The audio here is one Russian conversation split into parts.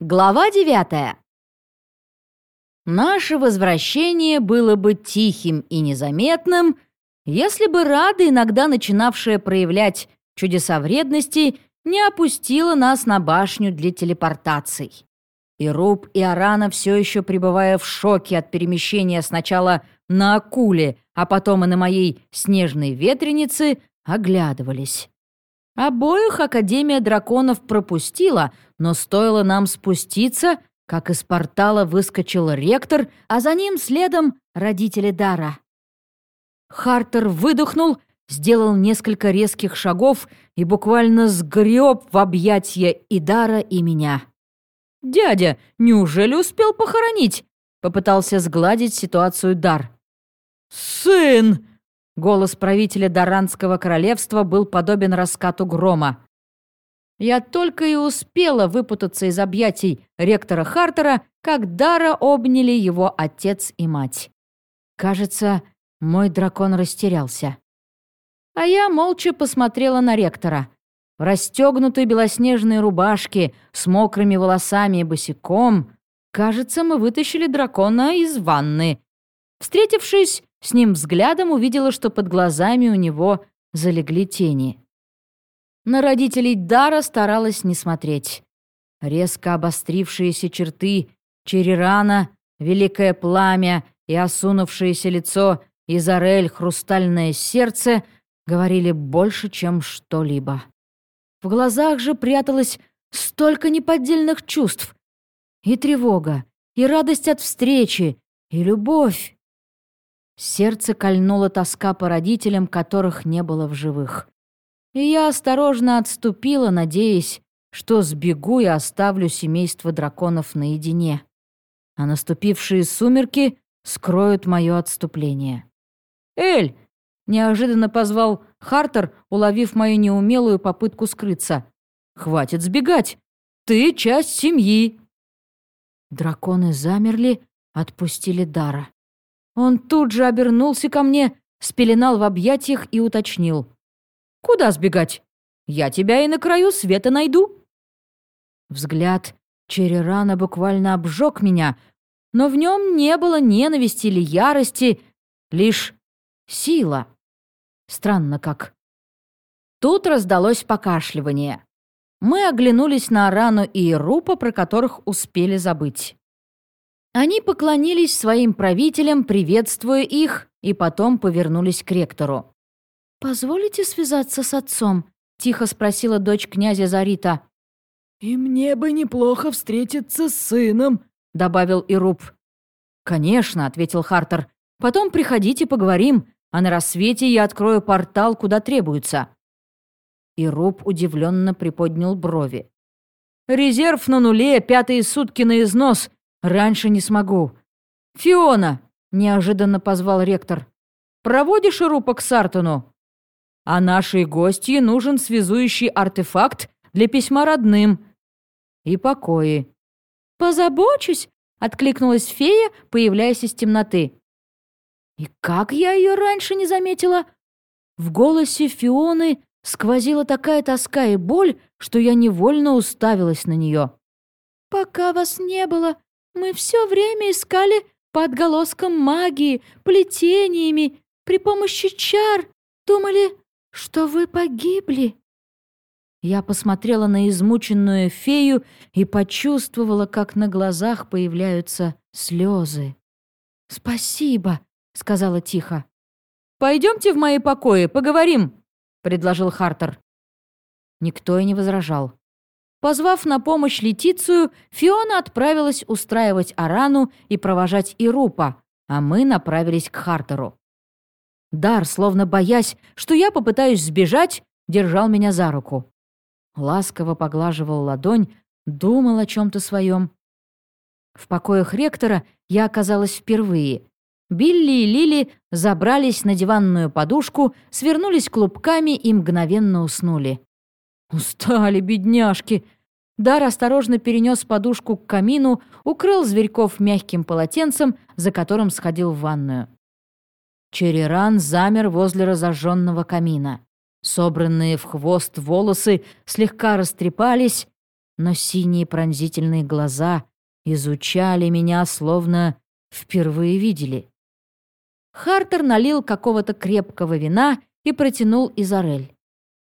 Глава девятая. Наше возвращение было бы тихим и незаметным, если бы Рада, иногда начинавшая проявлять чудеса вредности, не опустила нас на башню для телепортаций. И Руб, и Арана, все еще пребывая в шоке от перемещения сначала на акуле, а потом и на моей снежной ветренице, оглядывались. Обоих Академия драконов пропустила, но стоило нам спуститься, как из портала выскочил ректор, а за ним следом родители Дара. Хартер выдохнул, сделал несколько резких шагов и буквально сгреб в объятья и Дара, и меня. «Дядя, неужели успел похоронить?» — попытался сгладить ситуацию Дар. «Сын!» Голос правителя Даранского королевства был подобен раскату грома. Я только и успела выпутаться из объятий ректора Хартера, как Дара обняли его отец и мать. Кажется, мой дракон растерялся. А я молча посмотрела на ректора. В расстегнутой белоснежной рубашке, с мокрыми волосами и босиком. Кажется, мы вытащили дракона из ванны. Встретившись, с ним взглядом увидела, что под глазами у него залегли тени. На родителей Дара старалась не смотреть. Резко обострившиеся черты Черерана, великое пламя и осунувшееся лицо Изарель, хрустальное сердце говорили больше, чем что-либо. В глазах же пряталось столько неподдельных чувств. И тревога, и радость от встречи, и любовь. Сердце кольнула тоска по родителям, которых не было в живых. И я осторожно отступила, надеясь, что сбегу и оставлю семейство драконов наедине. А наступившие сумерки скроют мое отступление. «Эль!» — неожиданно позвал Хартер, уловив мою неумелую попытку скрыться. «Хватит сбегать! Ты часть семьи!» Драконы замерли, отпустили Дара. Он тут же обернулся ко мне, спеленал в объятиях и уточнил. «Куда сбегать? Я тебя и на краю света найду». Взгляд Черерана буквально обжег меня, но в нем не было ненависти или ярости, лишь сила. Странно как. Тут раздалось покашливание. Мы оглянулись на Арану и Ирупа, про которых успели забыть. Они поклонились своим правителям, приветствуя их, и потом повернулись к ректору. «Позволите связаться с отцом?» — тихо спросила дочь князя Зарита. «И мне бы неплохо встретиться с сыном», — добавил Ируб. «Конечно», — ответил Хартер. «Потом приходите, поговорим, а на рассвете я открою портал, куда требуется». Ируб удивленно приподнял брови. «Резерв на нуле, пятые сутки на износ. Раньше не смогу. Фиона, неожиданно позвал ректор. Проводишь Ирупа к Сартону? А нашей гостье нужен связующий артефакт для письма родным. И покои. Позабочусь, откликнулась фея, появляясь из темноты. И как я ее раньше не заметила? В голосе Фионы сквозила такая тоска и боль, что я невольно уставилась на нее. «Пока вас не было, мы все время искали по отголоскам магии, плетениями, при помощи чар. Думали, что вы погибли». Я посмотрела на измученную фею и почувствовала, как на глазах появляются слезы. «Спасибо», — сказала тихо. «Пойдемте в мои покои, поговорим», — предложил Хартер. Никто и не возражал. Позвав на помощь Летицию, Фиона отправилась устраивать Арану и провожать Ирупа, а мы направились к Хартеру. Дар, словно боясь, что я попытаюсь сбежать, держал меня за руку. Ласково поглаживал ладонь, думал о чем-то своем. В покоях ректора я оказалась впервые. Билли и Лили забрались на диванную подушку, свернулись клубками и мгновенно уснули. Устали, бедняжки. Дар осторожно перенес подушку к камину, укрыл зверьков мягким полотенцем, за которым сходил в ванную. Череран замер возле разожженного камина. Собранные в хвост волосы слегка растрепались. но синие пронзительные глаза изучали меня, словно впервые видели. Хартер налил какого-то крепкого вина и протянул Изарель.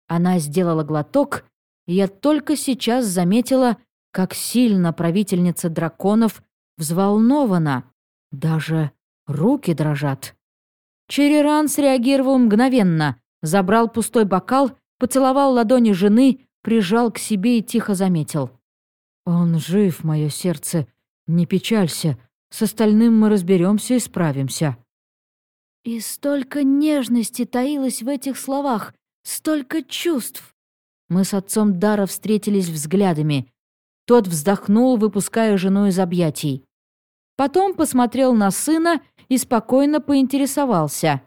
Она сделала глоток, и я только сейчас заметила, как сильно правительница драконов взволнована. Даже руки дрожат. Череран среагировал мгновенно, забрал пустой бокал, поцеловал ладони жены, прижал к себе и тихо заметил. «Он жив, мое сердце. Не печалься. С остальным мы разберемся и справимся». И столько нежности таилось в этих словах, столько чувств. Мы с отцом Дара встретились взглядами. Тот вздохнул, выпуская жену из объятий. Потом посмотрел на сына и спокойно поинтересовался.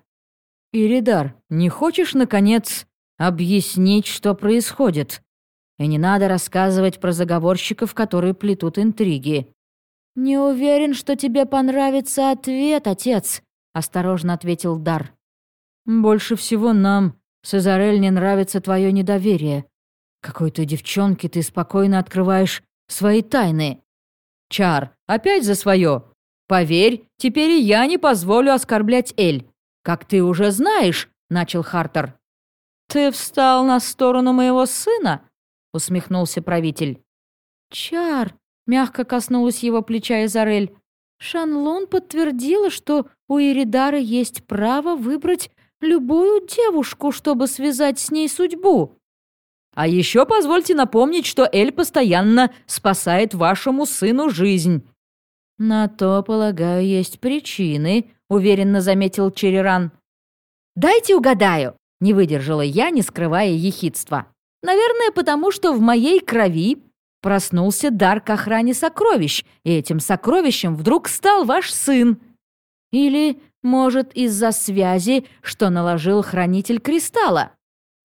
«Иридар, не хочешь, наконец, объяснить, что происходит? И не надо рассказывать про заговорщиков, которые плетут интриги». «Не уверен, что тебе понравится ответ, отец», — осторожно ответил Дар. «Больше всего нам, Сезарель, не нравится твое недоверие. Какой-то девчонке ты спокойно открываешь свои тайны. Чар, опять за свое. Поверь, теперь и я не позволю оскорблять Эль. Как ты уже знаешь, начал Хартер. Ты встал на сторону моего сына? усмехнулся правитель. Чар, мягко коснулась его плеча Изарель. Шанлун подтвердила, что у Иридара есть право выбрать любую девушку, чтобы связать с ней судьбу. А еще позвольте напомнить, что Эль постоянно спасает вашему сыну жизнь». «На то, полагаю, есть причины», — уверенно заметил Череран. «Дайте угадаю», — не выдержала я, не скрывая ехидства. «Наверное, потому что в моей крови проснулся дар к охране сокровищ, и этим сокровищем вдруг стал ваш сын. Или, может, из-за связи, что наложил хранитель кристалла.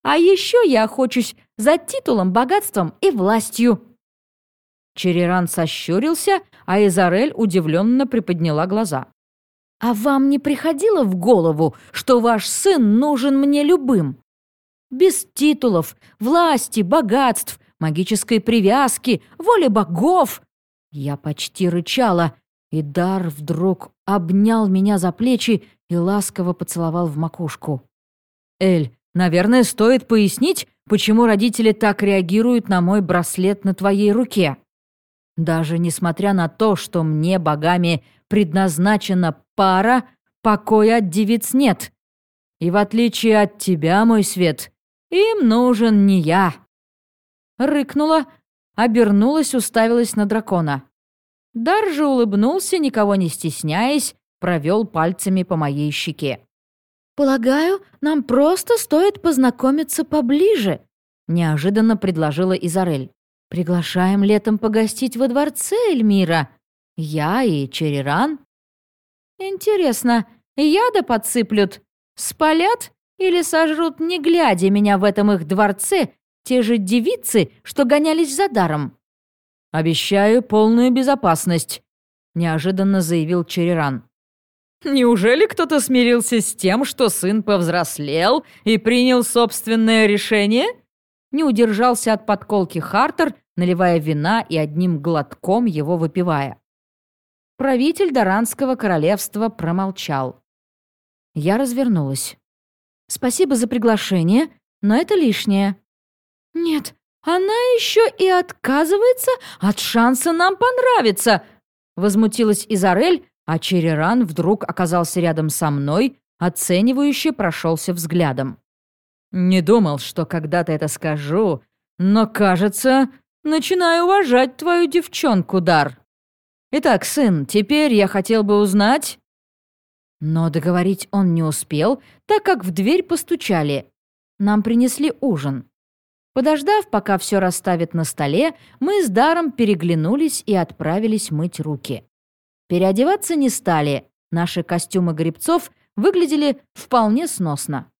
А еще я охочусь за титулом, богатством и властью». Череран сощурился, а Изарель удивленно приподняла глаза. «А вам не приходило в голову, что ваш сын нужен мне любым? Без титулов, власти, богатств, магической привязки, воли богов!» Я почти рычала, и Дар вдруг обнял меня за плечи и ласково поцеловал в макушку. «Эль, Наверное, стоит пояснить, почему родители так реагируют на мой браслет на твоей руке. Даже несмотря на то, что мне богами предназначена пара, покоя от девиц нет. И в отличие от тебя, мой свет, им нужен не я. Рыкнула, обернулась, уставилась на дракона. Дар же улыбнулся, никого не стесняясь, провел пальцами по моей щеке. «Полагаю, нам просто стоит познакомиться поближе», — неожиданно предложила Изарель. «Приглашаем летом погостить во дворце Эльмира. Я и Череран». «Интересно, яда подсыплют? Спалят или сожрут, не глядя меня в этом их дворце, те же девицы, что гонялись за даром?» «Обещаю полную безопасность», — неожиданно заявил Череран. Неужели кто-то смирился с тем, что сын повзрослел и принял собственное решение? Не удержался от подколки Хартер, наливая вина и одним глотком его выпивая. Правитель Даранского королевства промолчал. Я развернулась. «Спасибо за приглашение, но это лишнее». «Нет, она еще и отказывается от шанса нам понравиться», возмутилась Изарель, а Череран вдруг оказался рядом со мной, оценивающе прошелся взглядом. «Не думал, что когда-то это скажу, но, кажется, начинаю уважать твою девчонку, Дар. Итак, сын, теперь я хотел бы узнать...» Но договорить он не успел, так как в дверь постучали. Нам принесли ужин. Подождав, пока все расставят на столе, мы с Даром переглянулись и отправились мыть руки. Переодеваться не стали, наши костюмы грибцов выглядели вполне сносно.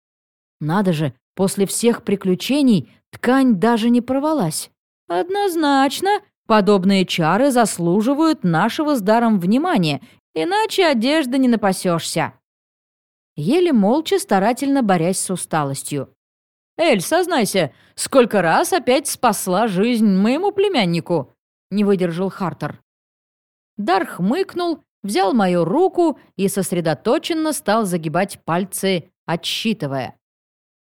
Надо же, после всех приключений ткань даже не порвалась. Однозначно, подобные чары заслуживают нашего с даром внимания, иначе одежды не напасешься. Еле молча, старательно борясь с усталостью. Эль, сознайся, сколько раз опять спасла жизнь моему племяннику?» — не выдержал Хартер. Дар хмыкнул, взял мою руку и сосредоточенно стал загибать пальцы, отсчитывая.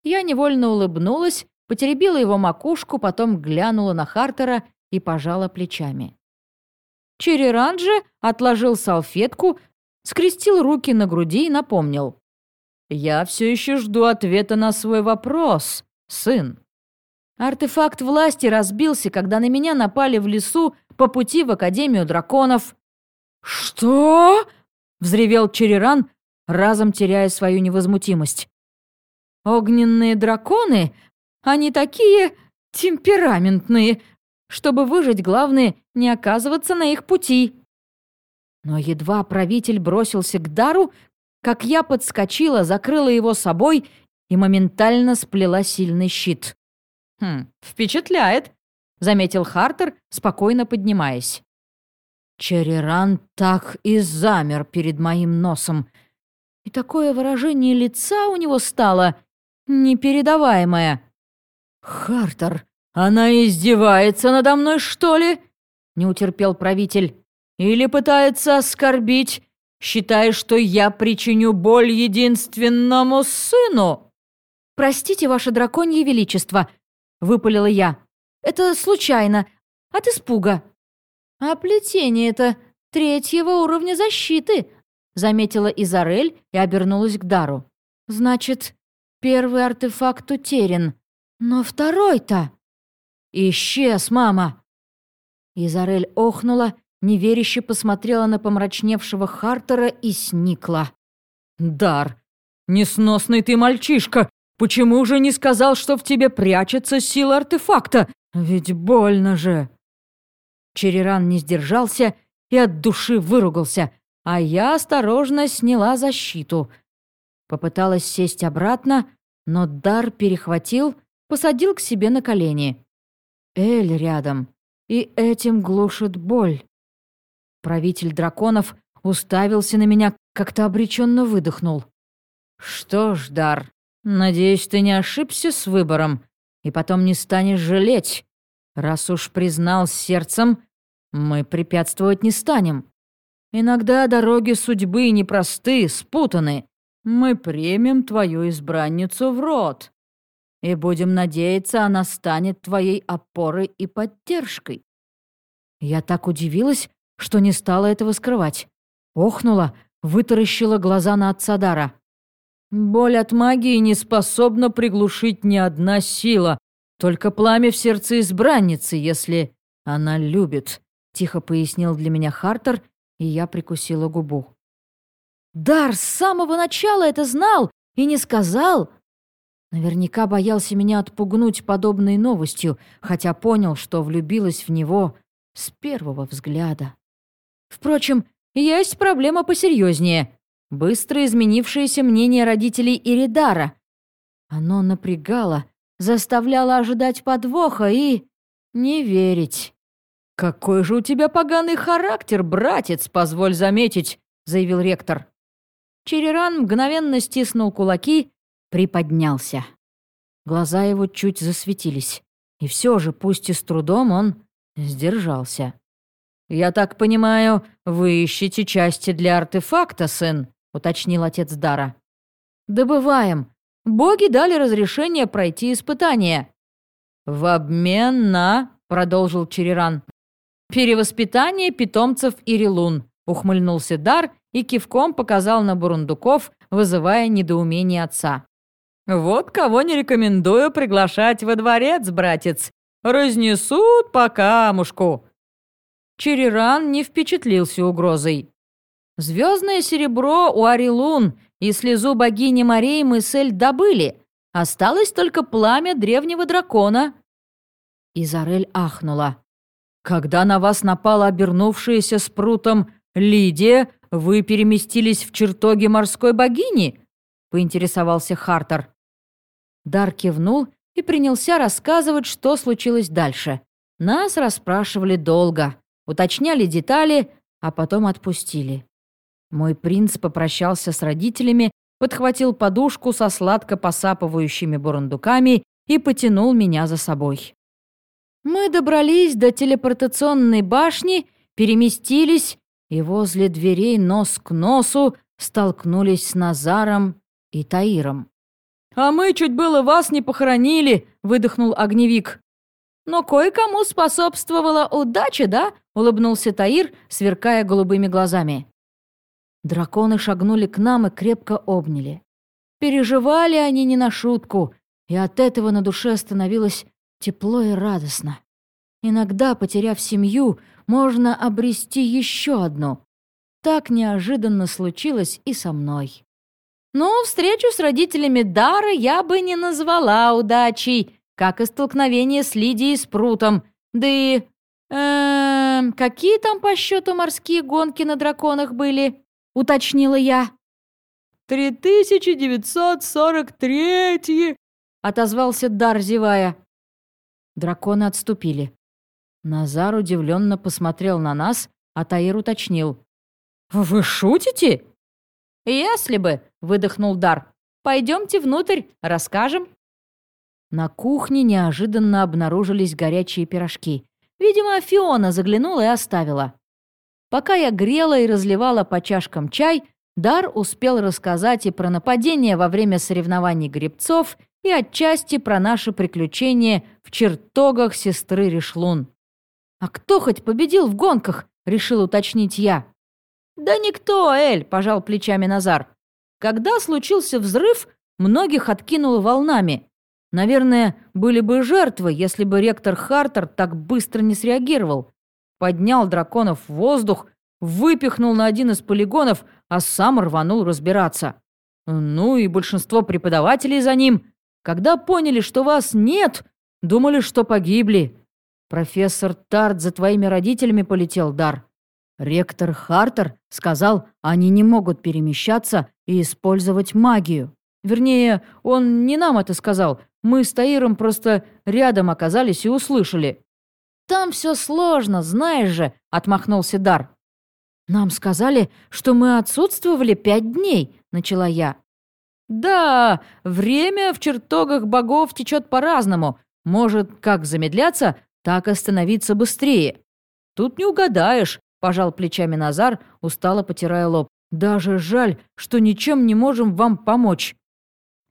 Я невольно улыбнулась, потеребила его макушку, потом глянула на Хартера и пожала плечами. Череран отложил салфетку, скрестил руки на груди и напомнил. «Я все еще жду ответа на свой вопрос, сын». Артефакт власти разбился, когда на меня напали в лесу по пути в Академию драконов. «Что?» — взревел Череран, разом теряя свою невозмутимость. «Огненные драконы? Они такие темпераментные. Чтобы выжить, главное — не оказываться на их пути». Но едва правитель бросился к дару, как я подскочила, закрыла его собой и моментально сплела сильный щит. «Хм, впечатляет», — заметил Хартер, спокойно поднимаясь. Череран так и замер перед моим носом. И такое выражение лица у него стало непередаваемое. «Хартер, она издевается надо мной, что ли?» — не утерпел правитель. «Или пытается оскорбить, считая, что я причиню боль единственному сыну?» «Простите, ваше драконье величество», — выпалила я. «Это случайно, от испуга». «А плетение это третьего уровня защиты», — заметила Изарель и обернулась к Дару. «Значит, первый артефакт утерян, но второй-то...» «Исчез, мама!» Изарель охнула, неверяще посмотрела на помрачневшего Хартера и сникла. «Дар, несносный ты мальчишка! Почему же не сказал, что в тебе прячется сила артефакта? Ведь больно же!» Череран не сдержался и от души выругался, а я осторожно сняла защиту. Попыталась сесть обратно, но дар перехватил, посадил к себе на колени. Эль рядом, и этим глушит боль. Правитель драконов уставился на меня, как-то обреченно выдохнул. «Что ж, Дар, надеюсь, ты не ошибся с выбором и потом не станешь жалеть. Раз уж признал сердцем, мы препятствовать не станем. Иногда дороги судьбы непросты, спутаны. Мы примем твою избранницу в рот и будем надеяться, она станет твоей опорой и поддержкой». Я так удивилась, что не стала этого скрывать. Охнула, вытаращила глаза на отца Дара. «Боль от магии не способна приглушить ни одна сила, только пламя в сердце избранницы, если она любит», — тихо пояснил для меня Хартер, и я прикусила губу. «Дар с самого начала это знал и не сказал», Наверняка боялся меня отпугнуть подобной новостью, хотя понял, что влюбилась в него с первого взгляда. Впрочем, есть проблема посерьезнее. Быстро изменившееся мнение родителей Иридара. Оно напрягало, заставляло ожидать подвоха и... не верить. «Какой же у тебя поганый характер, братец, позволь заметить», — заявил ректор. Череран мгновенно стиснул кулаки приподнялся. Глаза его чуть засветились. И все же, пусть и с трудом, он сдержался. «Я так понимаю, вы ищете части для артефакта, сын?» — уточнил отец Дара. «Добываем. Боги дали разрешение пройти испытание». «В обмен на...» — продолжил Череран. «Перевоспитание питомцев Ирилун», — ухмыльнулся Дар и кивком показал на бурундуков, вызывая недоумение отца. «Вот кого не рекомендую приглашать во дворец, братец. Разнесут по камушку». Череран не впечатлился угрозой. Звездное серебро у Арилун и слезу богини Марии мы с Эль добыли. Осталось только пламя древнего дракона». Изарель ахнула. «Когда на вас напала обернувшаяся спрутом Лидия, вы переместились в чертоги морской богини?» — поинтересовался Хартер. Дар кивнул и принялся рассказывать, что случилось дальше. Нас расспрашивали долго, уточняли детали, а потом отпустили. Мой принц попрощался с родителями, подхватил подушку со сладко посапывающими бурундуками и потянул меня за собой. Мы добрались до телепортационной башни, переместились и возле дверей нос к носу столкнулись с Назаром и Таиром. «А мы чуть было вас не похоронили», — выдохнул огневик. «Но кое-кому способствовала удача, да?» — улыбнулся Таир, сверкая голубыми глазами. Драконы шагнули к нам и крепко обняли. Переживали они не на шутку, и от этого на душе становилось тепло и радостно. Иногда, потеряв семью, можно обрести еще одну. Так неожиданно случилось и со мной. Но встречу с родителями Дара я бы не назвала удачей, как и столкновение с Лидией с Прутом. Да и... Эм, какие там по счету морские гонки на драконах были? Уточнила я. «Три тысячи девятьсот сорок третьи!» — отозвался Дар, зевая. Драконы отступили. Назар удивленно посмотрел на нас, а Таир уточнил. «Вы шутите?» «Если бы», — выдохнул Дар. «Пойдемте внутрь, расскажем». На кухне неожиданно обнаружились горячие пирожки. Видимо, Фиона заглянула и оставила. Пока я грела и разливала по чашкам чай, Дар успел рассказать и про нападение во время соревнований гребцов, и отчасти про наши приключения в чертогах сестры Ришлун. «А кто хоть победил в гонках?» — решил уточнить я. «Да никто, Эль!» — пожал плечами Назар. «Когда случился взрыв, многих откинуло волнами. Наверное, были бы жертвы, если бы ректор Хартер так быстро не среагировал. Поднял драконов в воздух, выпихнул на один из полигонов, а сам рванул разбираться. Ну и большинство преподавателей за ним когда поняли, что вас нет, думали, что погибли. Профессор Тарт за твоими родителями полетел, Дар. Ректор Хартер сказал, они не могут перемещаться и использовать магию. Вернее, он не нам это сказал. Мы с Таиром просто рядом оказались и услышали. «Там все сложно, знаешь же», — отмахнулся Дар. «Нам сказали, что мы отсутствовали пять дней», — начала я. Да, время в чертогах богов течет по-разному. Может как замедляться, так и становиться быстрее. Тут не угадаешь, пожал плечами Назар, устало потирая лоб. Даже жаль, что ничем не можем вам помочь.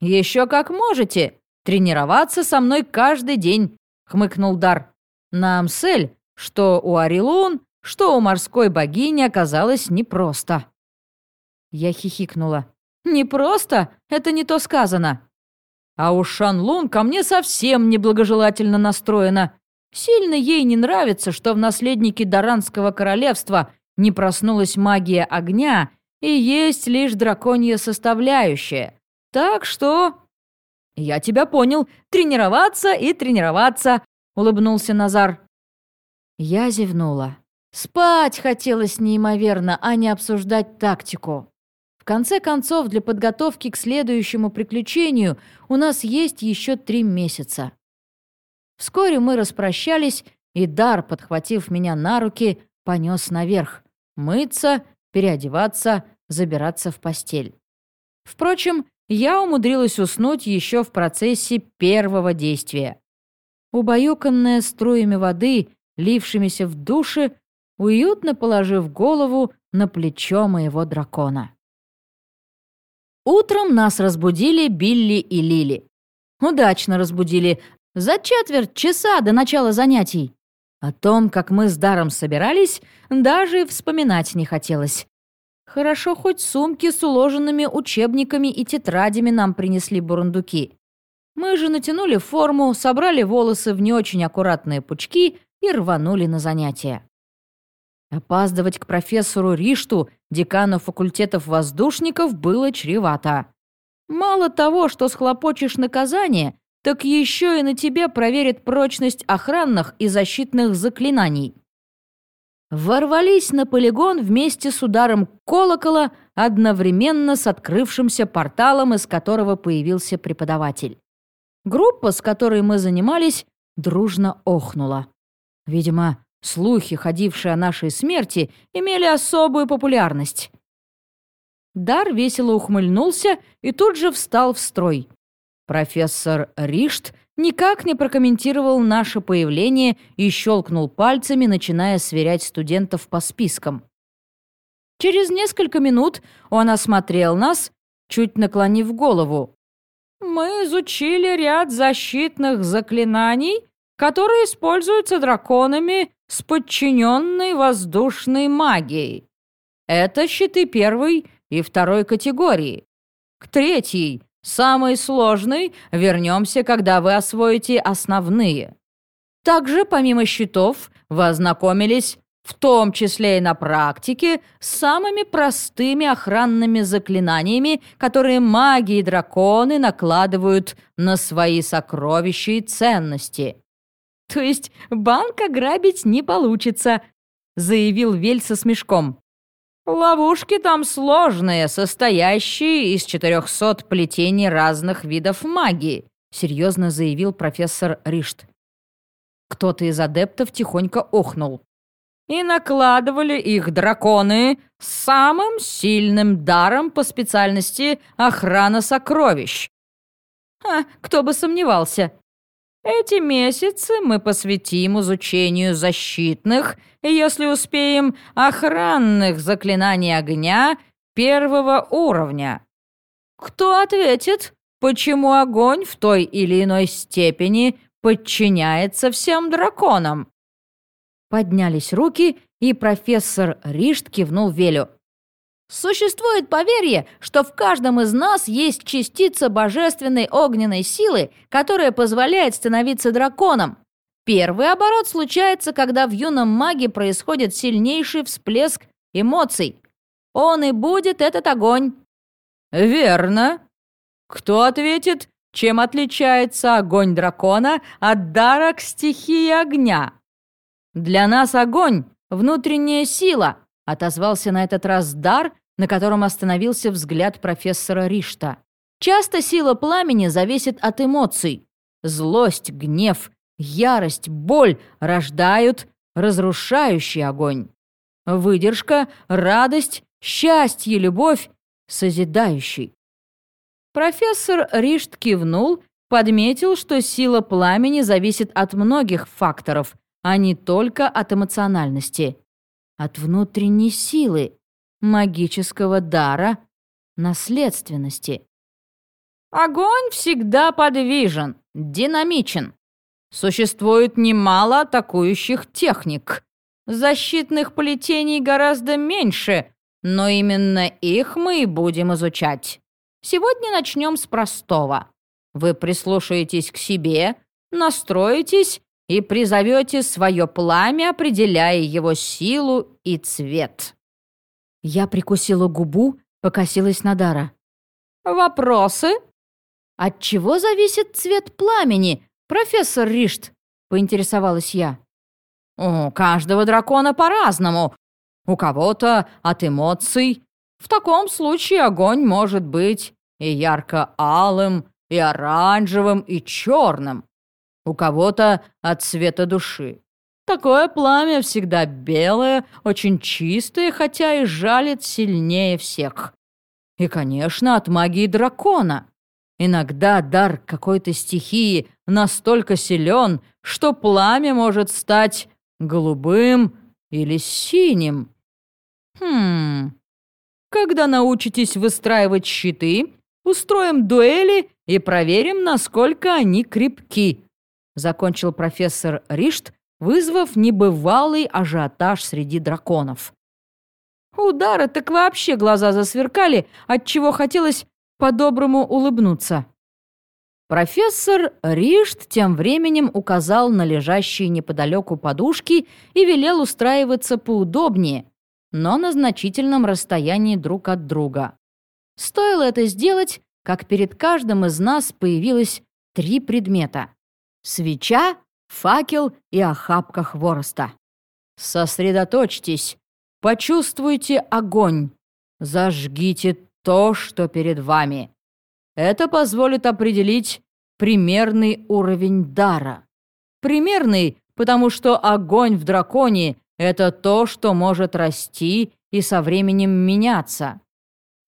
Еще как можете. Тренироваться со мной каждый день, хмыкнул Дар. Нам сель, что у Арилун, что у морской богини оказалось непросто. Я хихикнула. «Не просто, это не то сказано. А уж Шанлун ко мне совсем неблагожелательно настроена. Сильно ей не нравится, что в наследнике Даранского королевства не проснулась магия огня и есть лишь драконья составляющая. Так что...» «Я тебя понял. Тренироваться и тренироваться», — улыбнулся Назар. Я зевнула. Спать хотелось неимоверно, а не обсуждать тактику конце концов, для подготовки к следующему приключению у нас есть еще три месяца. Вскоре мы распрощались, и Дар, подхватив меня на руки, понес наверх. Мыться, переодеваться, забираться в постель. Впрочем, я умудрилась уснуть еще в процессе первого действия. Убаюканная струями воды, лившимися в душе, уютно положив голову на плечо моего дракона. Утром нас разбудили Билли и Лили. Удачно разбудили, за четверть часа до начала занятий. О том, как мы с Даром собирались, даже вспоминать не хотелось. Хорошо, хоть сумки с уложенными учебниками и тетрадями нам принесли бурундуки. Мы же натянули форму, собрали волосы в не очень аккуратные пучки и рванули на занятия. Опаздывать к профессору Ришту, декану факультетов воздушников, было чревато. Мало того, что схлопочешь наказание, так еще и на тебе проверят прочность охранных и защитных заклинаний. Ворвались на полигон вместе с ударом колокола, одновременно с открывшимся порталом, из которого появился преподаватель. Группа, с которой мы занимались, дружно охнула. Видимо, Слухи, ходившие о нашей смерти, имели особую популярность. Дар весело ухмыльнулся и тут же встал в строй. Профессор Ришт никак не прокомментировал наше появление и щелкнул пальцами, начиная сверять студентов по спискам. Через несколько минут он осмотрел нас, чуть наклонив голову. «Мы изучили ряд защитных заклинаний, которые используются драконами с подчиненной воздушной магией. Это щиты первой и второй категории. К третьей, самой сложной, вернемся, когда вы освоите основные. Также, помимо щитов, вы ознакомились в том числе и на практике, с самыми простыми охранными заклинаниями, которые маги и драконы накладывают на свои сокровища и ценности. «То есть банк ограбить не получится», — заявил Вель со смешком. «Ловушки там сложные, состоящие из 400 плетений разных видов магии», — серьезно заявил профессор Ришт. Кто-то из адептов тихонько охнул и накладывали их драконы самым сильным даром по специальности охрана сокровищ. А, кто бы сомневался. Эти месяцы мы посвятим изучению защитных, если успеем, охранных заклинаний огня первого уровня. Кто ответит, почему огонь в той или иной степени подчиняется всем драконам? Поднялись руки, и профессор Ришт кивнул Велю. Существует поверье, что в каждом из нас есть частица божественной огненной силы, которая позволяет становиться драконом. Первый оборот случается, когда в юном маге происходит сильнейший всплеск эмоций. Он и будет этот огонь. Верно. Кто ответит, чем отличается огонь дракона от дара к стихии огня? «Для нас огонь — внутренняя сила», — отозвался на этот раз дар, на котором остановился взгляд профессора Ришта. «Часто сила пламени зависит от эмоций. Злость, гнев, ярость, боль рождают разрушающий огонь. Выдержка, радость, счастье, любовь — созидающий». Профессор Ришт кивнул, подметил, что сила пламени зависит от многих факторов — а не только от эмоциональности, от внутренней силы, магического дара, наследственности. Огонь всегда подвижен, динамичен. Существует немало атакующих техник. Защитных плетений гораздо меньше, но именно их мы и будем изучать. Сегодня начнем с простого. Вы прислушаетесь к себе, настроитесь и призовете свое пламя, определяя его силу и цвет». Я прикусила губу, покосилась на Дара. «Вопросы?» «От чего зависит цвет пламени, профессор Ришт?» — поинтересовалась я. «У каждого дракона по-разному. У кого-то от эмоций. В таком случае огонь может быть и ярко-алым, и оранжевым, и черным у кого-то от цвета души. Такое пламя всегда белое, очень чистое, хотя и жалит сильнее всех. И, конечно, от магии дракона. Иногда дар какой-то стихии настолько силен, что пламя может стать голубым или синим. Хм... Когда научитесь выстраивать щиты, устроим дуэли и проверим, насколько они крепки закончил профессор Ришт, вызвав небывалый ажиотаж среди драконов. Удары так вообще глаза засверкали, отчего хотелось по-доброму улыбнуться. Профессор Ришт тем временем указал на лежащие неподалеку подушки и велел устраиваться поудобнее, но на значительном расстоянии друг от друга. Стоило это сделать, как перед каждым из нас появилось три предмета свеча, факел и охапка хвороста. Сосредоточьтесь, почувствуйте огонь, зажгите то, что перед вами. Это позволит определить примерный уровень дара. Примерный, потому что огонь в драконе — это то, что может расти и со временем меняться.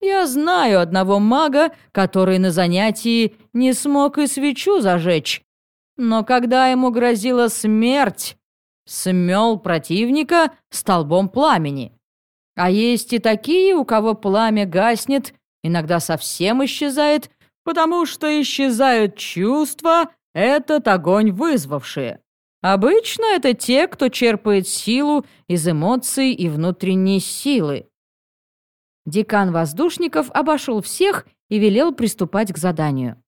Я знаю одного мага, который на занятии не смог и свечу зажечь, Но когда ему грозила смерть, смел противника столбом пламени. А есть и такие, у кого пламя гаснет, иногда совсем исчезает, потому что исчезают чувства, этот огонь вызвавшие. Обычно это те, кто черпает силу из эмоций и внутренней силы. Декан воздушников обошел всех и велел приступать к заданию.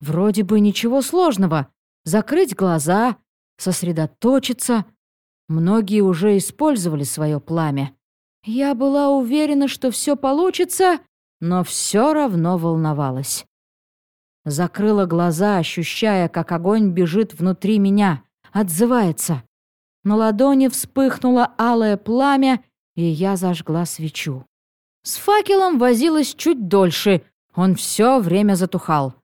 Вроде бы ничего сложного. Закрыть глаза, сосредоточиться. Многие уже использовали свое пламя. Я была уверена, что все получится, но все равно волновалась. Закрыла глаза, ощущая, как огонь бежит внутри меня, отзывается. На ладони вспыхнуло алое пламя, и я зажгла свечу. С факелом возилась чуть дольше, он все время затухал.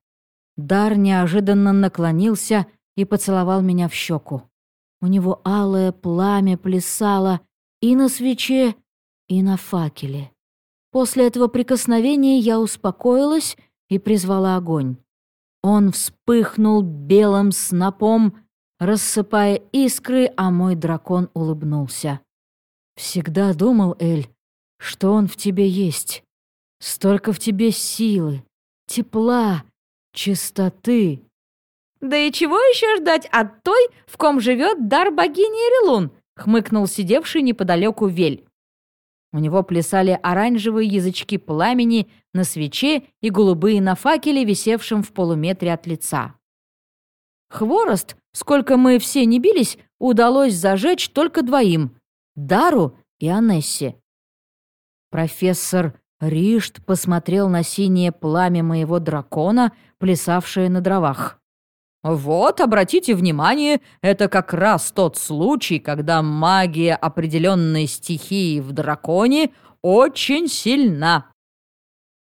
Дар неожиданно наклонился и поцеловал меня в щеку. У него алое пламя плясало и на свече, и на факеле. После этого прикосновения я успокоилась и призвала огонь. Он вспыхнул белым снопом, рассыпая искры, а мой дракон улыбнулся. «Всегда думал, Эль, что он в тебе есть. Столько в тебе силы, тепла, чистоты». «Да и чего еще ждать от той, в ком живет дар богини Ирилун?» — хмыкнул сидевший неподалеку Вель. У него плясали оранжевые язычки пламени на свече и голубые на факеле, висевшем в полуметре от лица. Хворост, сколько мы все не бились, удалось зажечь только двоим — Дару и Анессе. Профессор Ришт посмотрел на синее пламя моего дракона, плясавшее на дровах. Вот, обратите внимание, это как раз тот случай, когда магия определенной стихии в драконе очень сильна.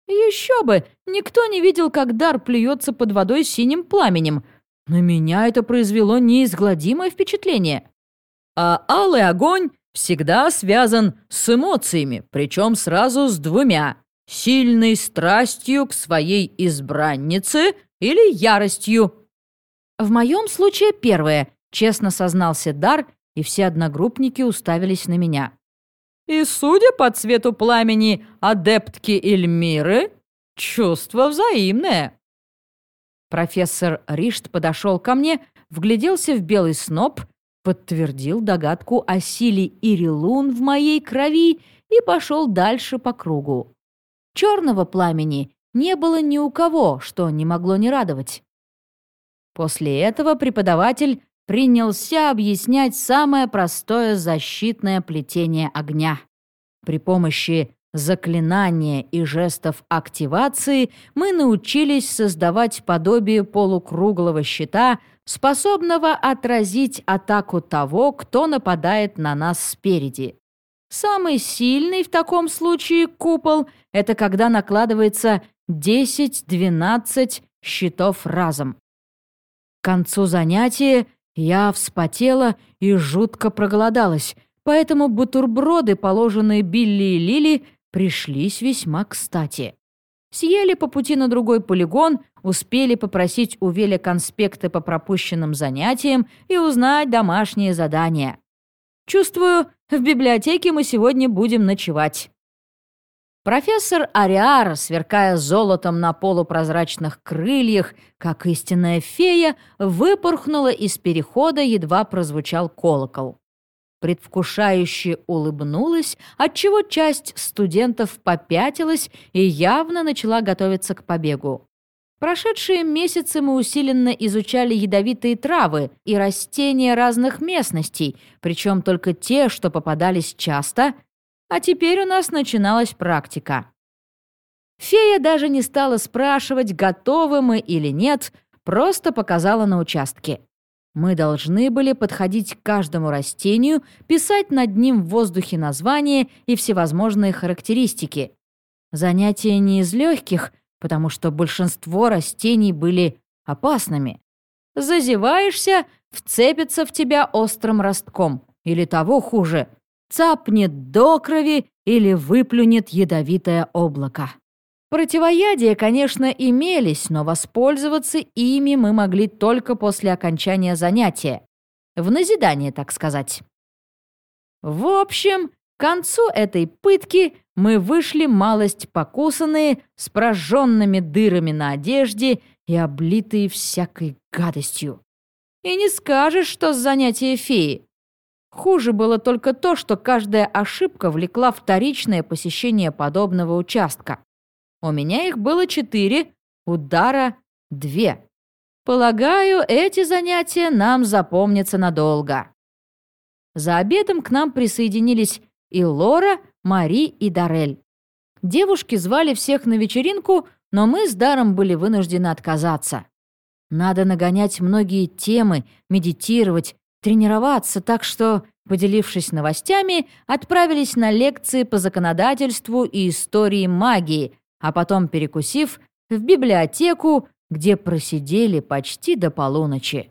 Еще бы, никто не видел, как дар плюется под водой синим пламенем. На меня это произвело неизгладимое впечатление. А алый огонь всегда связан с эмоциями, причем сразу с двумя. Сильной страстью к своей избраннице или яростью в моем случае первое, честно сознался Дар, и все одногруппники уставились на меня. И судя по цвету пламени адептки Эльмиры, чувство взаимное. Профессор Ришт подошел ко мне, вгляделся в белый сноп, подтвердил догадку о силе Ирилун в моей крови и пошел дальше по кругу. Черного пламени не было ни у кого, что не могло не радовать. После этого преподаватель принялся объяснять самое простое защитное плетение огня. При помощи заклинания и жестов активации мы научились создавать подобие полукруглого щита, способного отразить атаку того, кто нападает на нас спереди. Самый сильный в таком случае купол — это когда накладывается 10-12 щитов разом концу занятия я вспотела и жутко проголодалась, поэтому бутерброды, положенные Билли и Лили, пришлись весьма кстати. Съели по пути на другой полигон, успели попросить у Веля конспекты по пропущенным занятиям и узнать домашние задания. Чувствую, в библиотеке мы сегодня будем ночевать. Профессор Ариар, сверкая золотом на полупрозрачных крыльях, как истинная фея, выпорхнула из перехода, едва прозвучал колокол. Предвкушающе улыбнулась, отчего часть студентов попятилась и явно начала готовиться к побегу. Прошедшие месяцы мы усиленно изучали ядовитые травы и растения разных местностей, причем только те, что попадались часто — а теперь у нас начиналась практика. Фея даже не стала спрашивать, готовы мы или нет, просто показала на участке. Мы должны были подходить к каждому растению, писать над ним в воздухе название и всевозможные характеристики. Занятие не из легких, потому что большинство растений были опасными. Зазеваешься, вцепится в тебя острым ростком. Или того хуже, цапнет до крови или выплюнет ядовитое облако. Противоядия, конечно, имелись, но воспользоваться ими мы могли только после окончания занятия. В назидание, так сказать. В общем, к концу этой пытки мы вышли малость покусанные, с прожженными дырами на одежде и облитые всякой гадостью. И не скажешь, что занятия феи. Хуже было только то, что каждая ошибка влекла вторичное посещение подобного участка. У меня их было четыре, у Дара — две. Полагаю, эти занятия нам запомнятся надолго. За обедом к нам присоединились и Лора, Мари и Дарель. Девушки звали всех на вечеринку, но мы с Даром были вынуждены отказаться. Надо нагонять многие темы, медитировать, тренироваться, так что, поделившись новостями, отправились на лекции по законодательству и истории магии, а потом, перекусив, в библиотеку, где просидели почти до полуночи.